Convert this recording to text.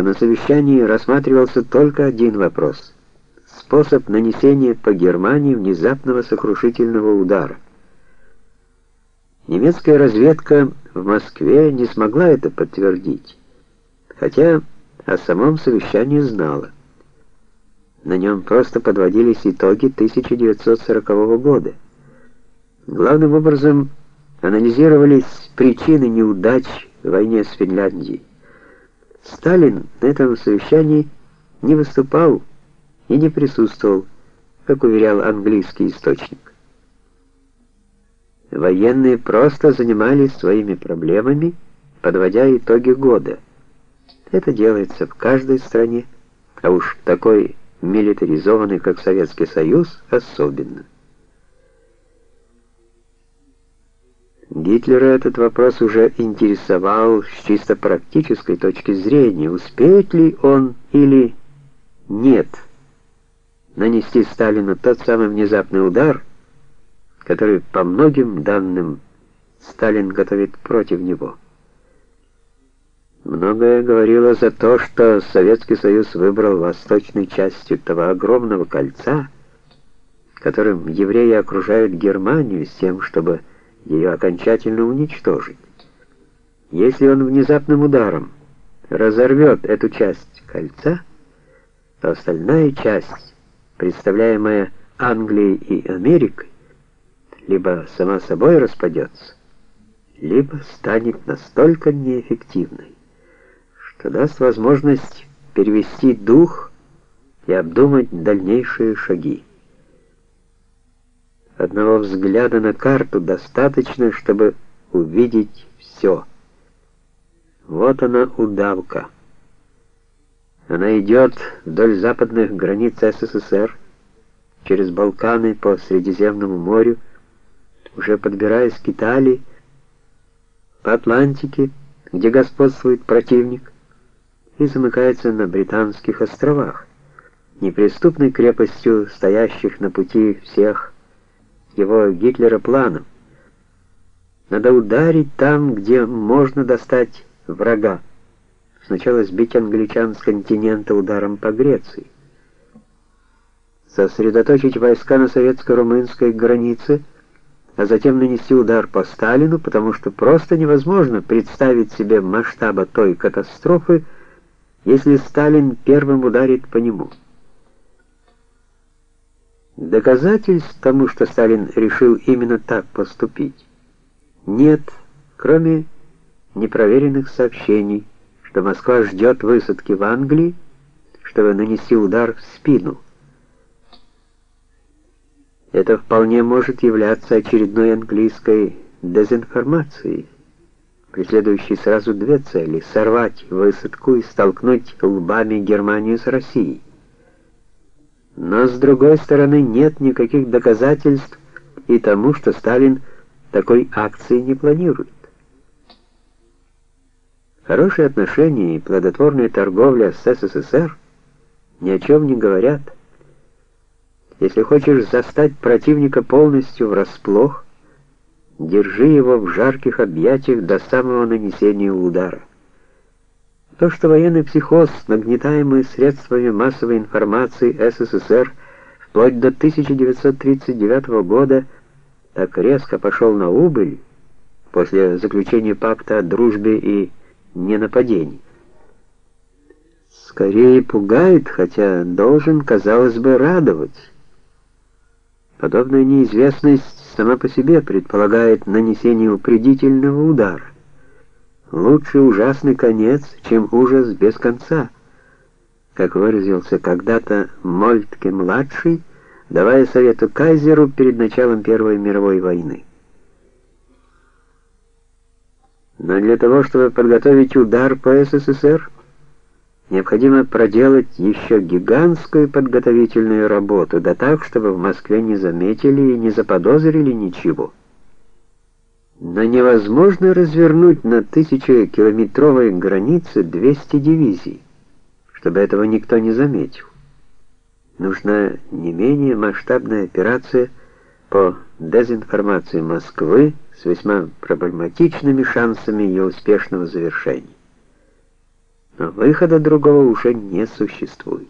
что на совещании рассматривался только один вопрос — способ нанесения по Германии внезапного сокрушительного удара. Немецкая разведка в Москве не смогла это подтвердить, хотя о самом совещании знала. На нем просто подводились итоги 1940 года. Главным образом анализировались причины неудач в войне с Финляндией. Сталин на этом совещании не выступал и не присутствовал, как уверял английский источник. Военные просто занимались своими проблемами, подводя итоги года. Это делается в каждой стране, а уж такой милитаризованный, как Советский Союз, особенно. Гитлера этот вопрос уже интересовал с чисто практической точки зрения, успеет ли он или нет нанести Сталину тот самый внезапный удар, который по многим данным Сталин готовит против него. Многое говорило за то, что Советский Союз выбрал восточной частью того огромного кольца, которым евреи окружают Германию с тем, чтобы ее окончательно уничтожить. Если он внезапным ударом разорвет эту часть кольца, то остальная часть, представляемая Англией и Америкой, либо сама собой распадется, либо станет настолько неэффективной, что даст возможность перевести дух и обдумать дальнейшие шаги. Одного взгляда на карту достаточно, чтобы увидеть все. Вот она удавка. Она идет вдоль западных границ СССР, через Балканы по Средиземному морю, уже подбираясь к Италии, по Атлантике, где господствует противник, и замыкается на Британских островах, неприступной крепостью стоящих на пути всех его Гитлера планом. Надо ударить там, где можно достать врага. Сначала сбить англичан с континента ударом по Греции. Сосредоточить войска на советско-румынской границе, а затем нанести удар по Сталину, потому что просто невозможно представить себе масштаба той катастрофы, если Сталин первым ударит по нему. Доказательств тому, что Сталин решил именно так поступить, нет, кроме непроверенных сообщений, что Москва ждет высадки в Англии, чтобы нанести удар в спину. Это вполне может являться очередной английской дезинформацией, преследующей сразу две цели — сорвать высадку и столкнуть лбами Германию с Россией. Но с другой стороны нет никаких доказательств и тому, что Сталин такой акции не планирует. Хорошие отношения и плодотворная торговля с СССР ни о чем не говорят. Если хочешь застать противника полностью врасплох, держи его в жарких объятиях до самого нанесения удара. То, что военный психоз, нагнетаемый средствами массовой информации СССР вплоть до 1939 года, так резко пошел на убыль после заключения пакта о дружбе и ненападении. Скорее пугает, хотя должен, казалось бы, радовать. Подобная неизвестность сама по себе предполагает нанесение упредительного удара. Лучше ужасный конец, чем ужас без конца, как выразился когда-то Мольтке-младший, давая совету кайзеру перед началом Первой мировой войны. Но для того, чтобы подготовить удар по СССР, необходимо проделать еще гигантскую подготовительную работу, да так, чтобы в Москве не заметили и не заподозрили ничего. Но невозможно развернуть на тысячекилометровой границе 200 дивизий, чтобы этого никто не заметил. Нужна не менее масштабная операция по дезинформации Москвы с весьма проблематичными шансами ее успешного завершения. а выхода другого уже не существует.